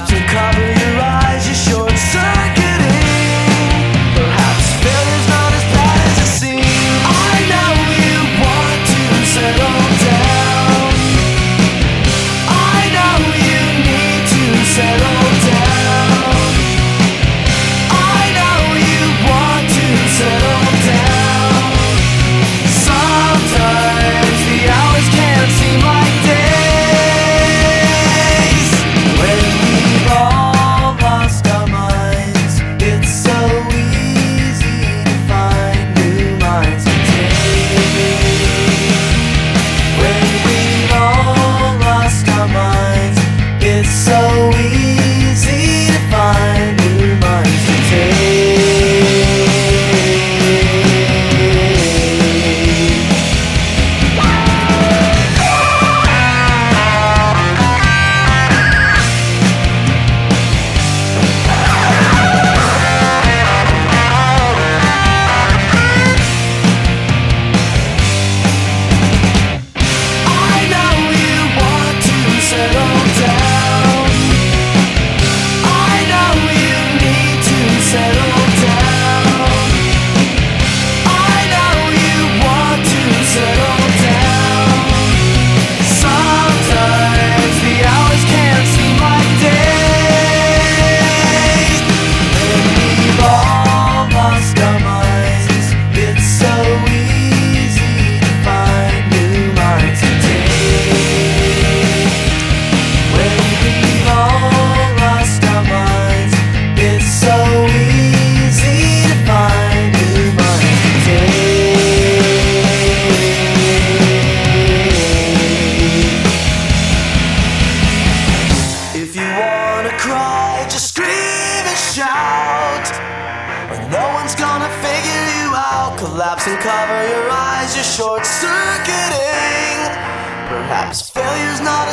cops and cover collapse and cover your eyes, you're short circuiting. Perhaps failure's not